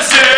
Tennessee.